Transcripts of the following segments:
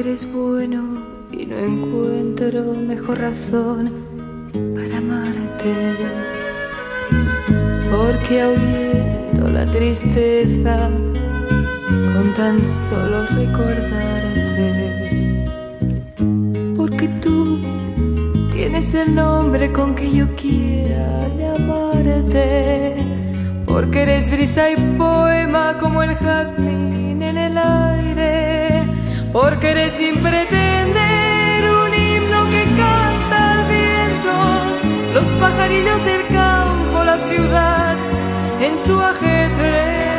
porque eres bueno y no encuentro mejor razón para amarte. Porque ahuyento la tristeza con tan solo recordarte. Porque tú tienes el nombre con que yo quiera llamarte. Porque eres brisa y poema como el jazmín en el aire. Porque eres sin pretender un himno que canta el viento. Los pajarillos del campo, la ciudad en su ajetreo.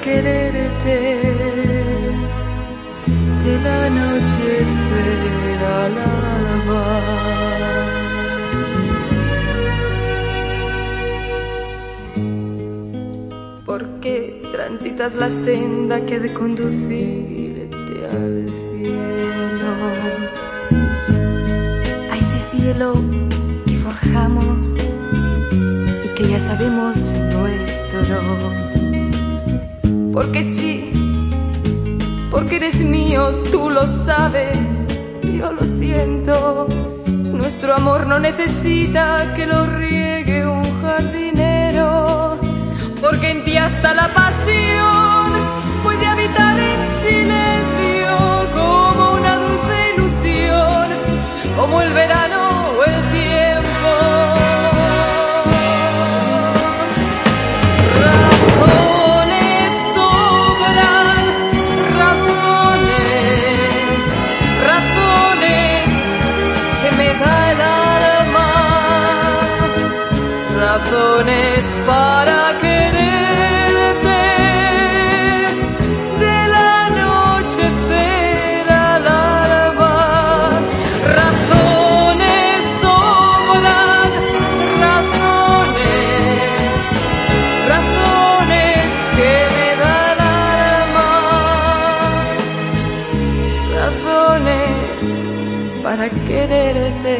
Quererte de la noche al alba. Porque transitas la senda que ha de conducirte al cielo. A ese cielo Porque sí, porque eres mío, tú lo sabes, yo lo siento. Nuestro amor no necesita que lo riegue un jardinero, porque en ti hasta la pasión puede habitar en silencio como una dulce ilusión, como el verano o el tiempo. Razones para quererte. De la noche al alba, razones sobran, razones razones que me da el alma, razones para quererte